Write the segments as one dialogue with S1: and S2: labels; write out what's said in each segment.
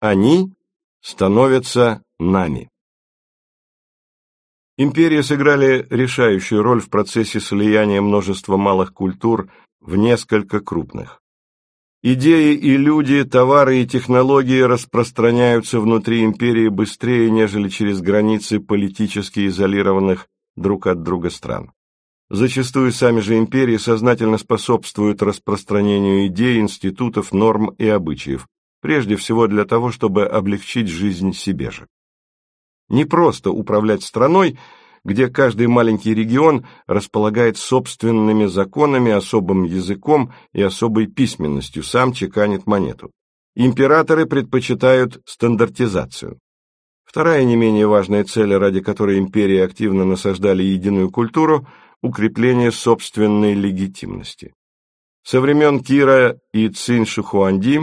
S1: Они становятся нами. Империи сыграли решающую роль в процессе слияния множества малых культур в несколько крупных. Идеи и люди, товары и технологии распространяются внутри империи быстрее, нежели через границы политически изолированных друг от друга стран. Зачастую сами же империи сознательно способствуют распространению идей, институтов, норм и обычаев, прежде всего для того, чтобы облегчить жизнь себе же. Не просто управлять страной, где каждый маленький регион располагает собственными законами, особым языком и особой письменностью, сам чеканит монету. Императоры предпочитают стандартизацию. Вторая не менее важная цель, ради которой империи активно насаждали единую культуру – укрепление собственной легитимности. Со времен Кира и Цин Шихуанди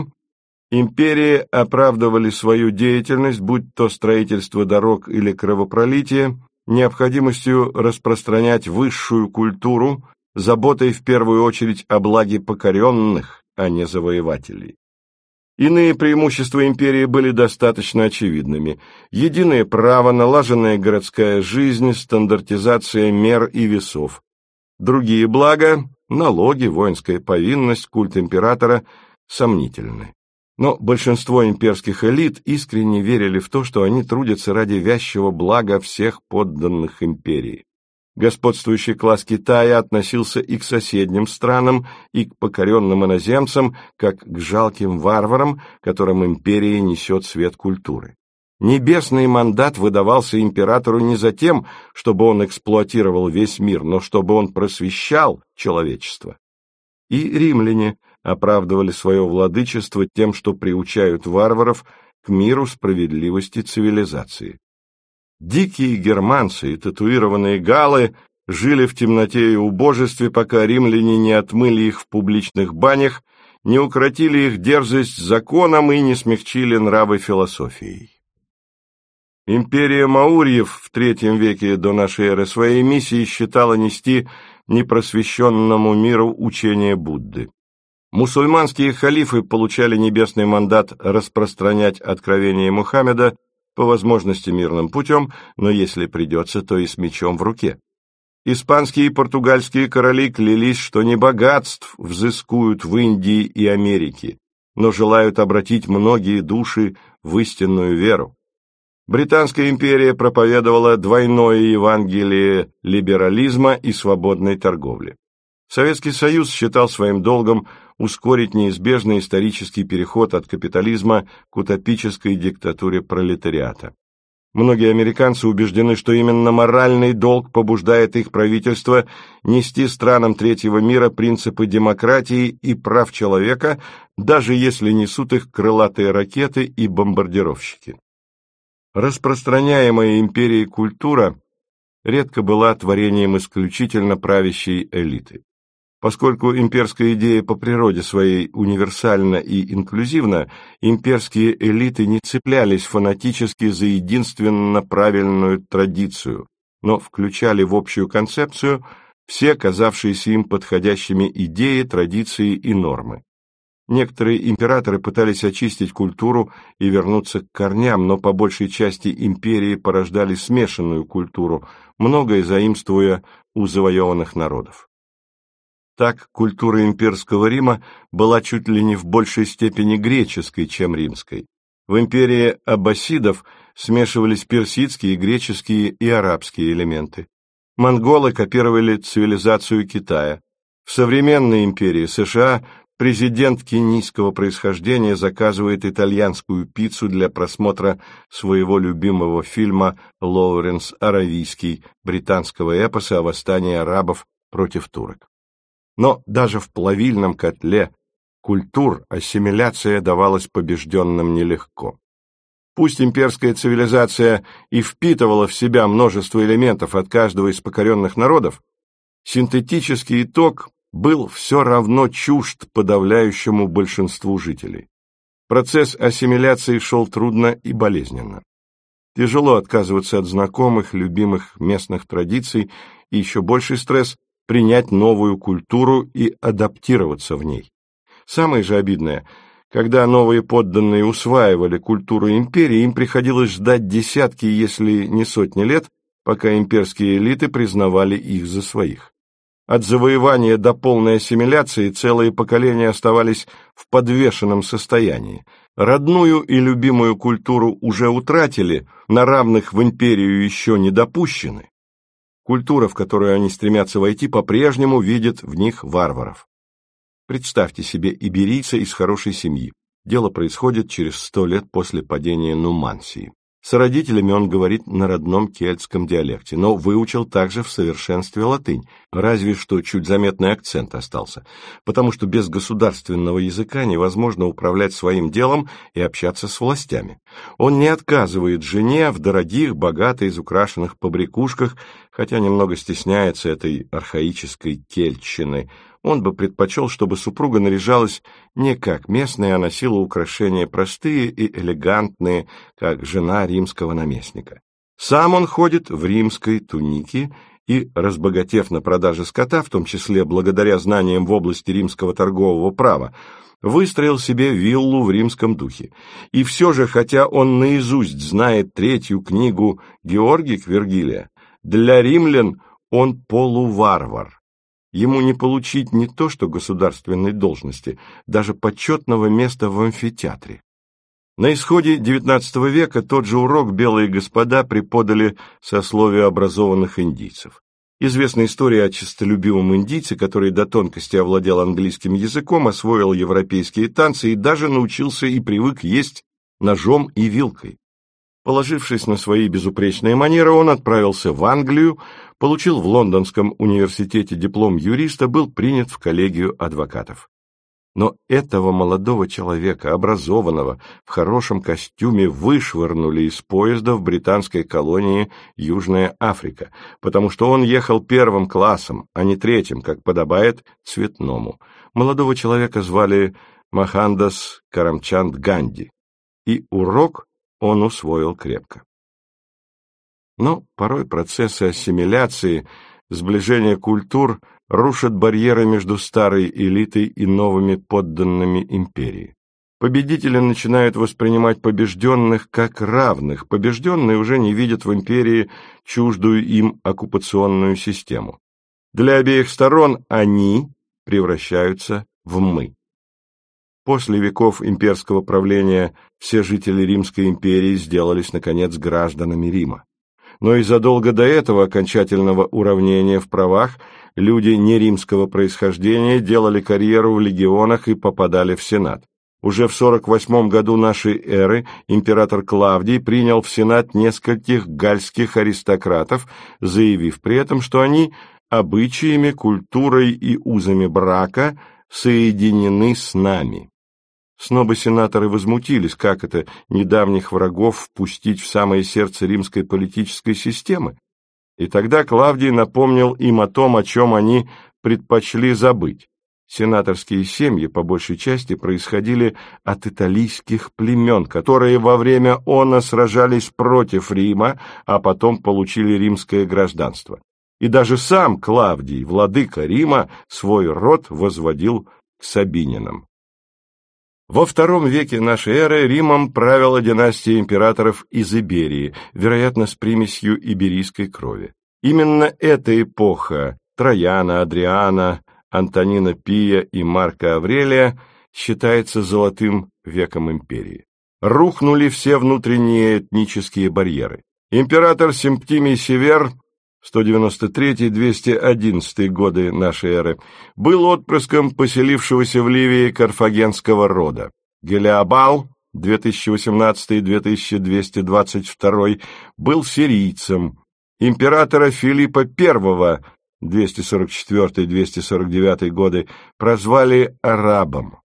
S1: империи оправдывали свою деятельность, будь то строительство дорог или кровопролитие, необходимостью распространять высшую культуру, заботой в первую очередь о благе покоренных, а не завоевателей. Иные преимущества империи были достаточно очевидными. Единое право, налаженная городская жизнь, стандартизация мер и весов. Другие блага – налоги, воинская повинность, культ императора – сомнительны. Но большинство имперских элит искренне верили в то, что они трудятся ради вязчего блага всех подданных империи. Господствующий класс Китая относился и к соседним странам, и к покоренным иноземцам, как к жалким варварам, которым империя несет свет культуры. Небесный мандат выдавался императору не за тем, чтобы он эксплуатировал весь мир, но чтобы он просвещал человечество. И римляне оправдывали свое владычество тем, что приучают варваров к миру справедливости цивилизации. Дикие германцы и татуированные галы жили в темноте и убожестве, пока римляне не отмыли их в публичных банях, не укротили их дерзость законом и не смягчили нравы философией. Империя Маурьев в третьем веке до нашей эры своей миссией считала нести непросвещенному миру учение Будды. Мусульманские халифы получали небесный мандат распространять откровение Мухаммеда по возможности мирным путем, но если придется, то и с мечом в руке. Испанские и португальские короли клялись, что не богатств взыскуют в Индии и Америке, но желают обратить многие души в истинную веру. Британская империя проповедовала двойное Евангелие либерализма и свободной торговли. Советский Союз считал своим долгом ускорить неизбежный исторический переход от капитализма к утопической диктатуре пролетариата. Многие американцы убеждены, что именно моральный долг побуждает их правительство нести странам третьего мира принципы демократии и прав человека, даже если несут их крылатые ракеты и бомбардировщики. Распространяемая империей культура редко была творением исключительно правящей элиты. Поскольку имперская идея по природе своей универсальна и инклюзивна, имперские элиты не цеплялись фанатически за единственно правильную традицию, но включали в общую концепцию все казавшиеся им подходящими идеи, традиции и нормы. Некоторые императоры пытались очистить культуру и вернуться к корням, но по большей части империи порождали смешанную культуру, многое заимствуя у завоеванных народов. Так культура имперского Рима была чуть ли не в большей степени греческой, чем римской. В империи аббасидов смешивались персидские, греческие и арабские элементы. Монголы копировали цивилизацию Китая. В современной империи США президент кенийского происхождения заказывает итальянскую пиццу для просмотра своего любимого фильма «Лоуренс Аравийский» британского эпоса о восстании арабов против турок. Но даже в плавильном котле культур ассимиляция давалась побежденным нелегко. Пусть имперская цивилизация и впитывала в себя множество элементов от каждого из покоренных народов, синтетический итог был все равно чужд подавляющему большинству жителей. Процесс ассимиляции шел трудно и болезненно. Тяжело отказываться от знакомых, любимых местных традиций, и еще больший стресс принять новую культуру и адаптироваться в ней. Самое же обидное, Когда новые подданные усваивали культуру империи, им приходилось ждать десятки, если не сотни лет, пока имперские элиты признавали их за своих. От завоевания до полной ассимиляции целые поколения оставались в подвешенном состоянии. Родную и любимую культуру уже утратили, на равных в империю еще не допущены. Культура, в которую они стремятся войти, по-прежнему видит в них варваров. Представьте себе иберийца из хорошей семьи. Дело происходит через сто лет после падения Нумансии. С родителями он говорит на родном кельтском диалекте, но выучил также в совершенстве латынь, разве что чуть заметный акцент остался, потому что без государственного языка невозможно управлять своим делом и общаться с властями. Он не отказывает жене в дорогих, богато изукрашенных побрякушках, хотя немного стесняется этой архаической кельтщины – он бы предпочел, чтобы супруга наряжалась не как местная, а носила украшения простые и элегантные, как жена римского наместника. Сам он ходит в римской тунике и, разбогатев на продаже скота, в том числе благодаря знаниям в области римского торгового права, выстроил себе виллу в римском духе. И все же, хотя он наизусть знает третью книгу Георгик Вергилия, для римлян он полуварвар. Ему не получить не то что государственной должности, даже почетного места в амфитеатре. На исходе XIX века тот же урок белые господа преподали сословию образованных индийцев. Известна история о честолюбивом индийце, который до тонкости овладел английским языком, освоил европейские танцы и даже научился и привык есть ножом и вилкой. Положившись на свои безупречные манеры, он отправился в Англию, получил в Лондонском университете диплом юриста, был принят в коллегию адвокатов. Но этого молодого человека, образованного, в хорошем костюме, вышвырнули из поезда в британской колонии Южная Африка, потому что он ехал первым классом, а не третьим, как подобает цветному. Молодого человека звали Махандас Карамчанд Ганди, и урок он усвоил крепко. Но порой процессы ассимиляции, сближения культур рушат барьеры между старой элитой и новыми подданными империи. Победители начинают воспринимать побежденных как равных, побежденные уже не видят в империи чуждую им оккупационную систему. Для обеих сторон они превращаются в «мы». После веков имперского правления все жители Римской империи сделались, наконец, гражданами Рима. Но и задолго до этого окончательного уравнения в правах люди неримского происхождения делали карьеру в легионах и попадали в Сенат. Уже в 48 году нашей эры император Клавдий принял в Сенат нескольких гальских аристократов, заявив при этом, что они обычаями, культурой и узами брака соединены с нами. Снобы-сенаторы возмутились, как это недавних врагов впустить в самое сердце римской политической системы. И тогда Клавдий напомнил им о том, о чем они предпочли забыть. Сенаторские семьи, по большей части, происходили от италийских племен, которые во время она сражались против Рима, а потом получили римское гражданство. И даже сам Клавдий, владыка Рима, свой род возводил к Сабининам. Во втором веке нашей эры Римом правила династия императоров из Иберии, вероятно, с примесью иберийской крови. Именно эта эпоха Трояна, Адриана, Антонина Пия и Марка Аврелия считается золотым веком империи. Рухнули все внутренние этнические барьеры. Император Симптимий Север 193-211 годы нашей эры, был отпрыском поселившегося в Ливии карфагенского рода. Гелиабал 2018-2222 был сирийцем. Императора Филиппа I 244-249 годы прозвали арабом.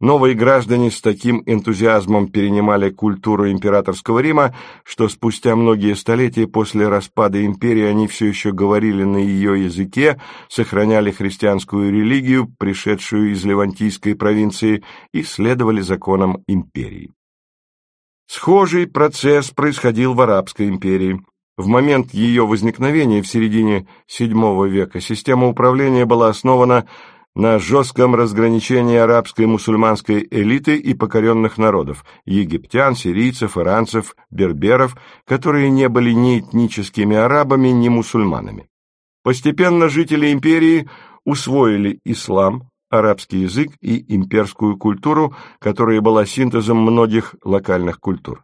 S1: Новые граждане с таким энтузиазмом перенимали культуру императорского Рима, что спустя многие столетия после распада империи они все еще говорили на ее языке, сохраняли христианскую религию, пришедшую из Левантийской провинции, и следовали законам империи. Схожий процесс происходил в Арабской империи. В момент ее возникновения в середине VII века система управления была основана на жестком разграничении арабской и мусульманской элиты и покоренных народов – египтян, сирийцев, иранцев, берберов, которые не были ни этническими арабами, ни мусульманами. Постепенно жители империи усвоили ислам, арабский язык и имперскую культуру, которая была синтезом многих локальных культур.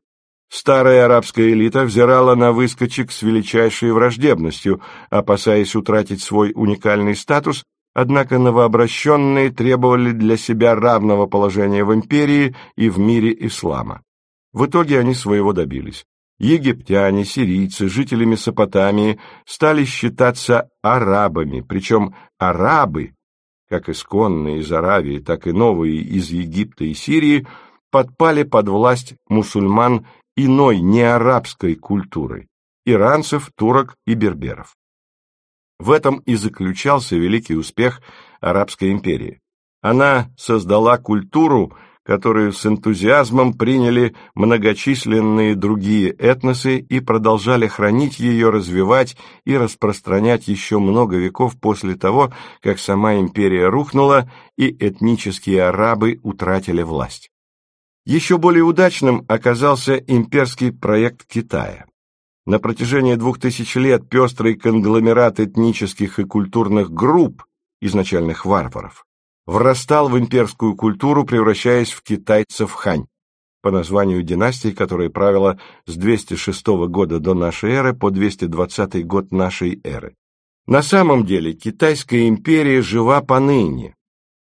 S1: Старая арабская элита взирала на выскочек с величайшей враждебностью, опасаясь утратить свой уникальный статус, однако новообращенные требовали для себя равного положения в империи и в мире ислама. В итоге они своего добились. Египтяне, сирийцы, жители Месопотамии стали считаться арабами, причем арабы, как исконные из Аравии, так и новые из Египта и Сирии, подпали под власть мусульман иной неарабской культуры – иранцев, турок и берберов. В этом и заключался великий успех Арабской империи. Она создала культуру, которую с энтузиазмом приняли многочисленные другие этносы и продолжали хранить ее, развивать и распространять еще много веков после того, как сама империя рухнула и этнические арабы утратили власть. Еще более удачным оказался имперский проект Китая. На протяжении двух тысяч лет пестрый конгломерат этнических и культурных групп, изначальных варваров, врастал в имперскую культуру, превращаясь в китайцев хань, по названию династии, которая правила с 206 года до нашей эры по 220 год нашей эры. На самом деле Китайская империя жива поныне,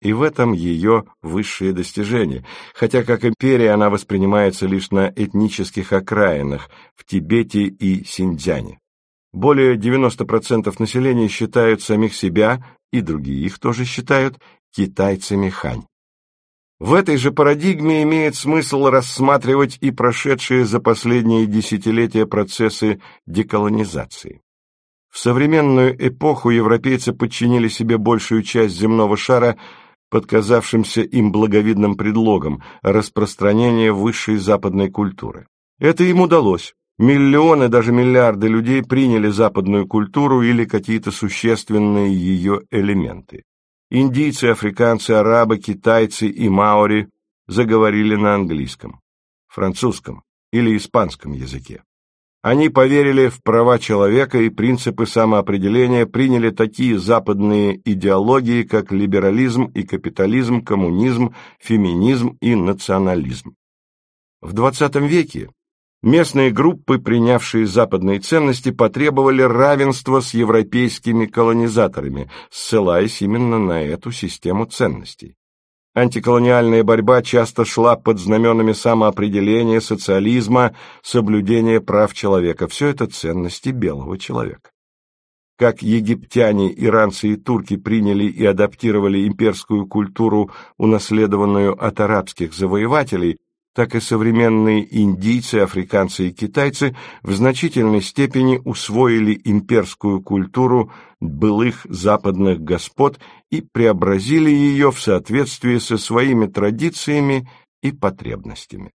S1: и в этом ее высшее достижение, хотя как империя она воспринимается лишь на этнических окраинах в Тибете и Синьцзяне. Более 90% населения считают самих себя, и другие их тоже считают, китайцами хань. В этой же парадигме имеет смысл рассматривать и прошедшие за последние десятилетия процессы деколонизации. В современную эпоху европейцы подчинили себе большую часть земного шара под казавшимся им благовидным предлогом распространения высшей западной культуры. Это им удалось. Миллионы, даже миллиарды людей приняли западную культуру или какие-то существенные ее элементы. Индийцы, африканцы, арабы, китайцы и маори заговорили на английском, французском или испанском языке. Они поверили в права человека и принципы самоопределения, приняли такие западные идеологии, как либерализм и капитализм, коммунизм, феминизм и национализм. В XX веке местные группы, принявшие западные ценности, потребовали равенства с европейскими колонизаторами, ссылаясь именно на эту систему ценностей. Антиколониальная борьба часто шла под знаменами самоопределения, социализма, соблюдения прав человека. Все это ценности белого человека. Как египтяне, иранцы и турки приняли и адаптировали имперскую культуру, унаследованную от арабских завоевателей, так и современные индийцы, африканцы и китайцы в значительной степени усвоили имперскую культуру былых западных господ и преобразили ее в соответствии со своими традициями и потребностями.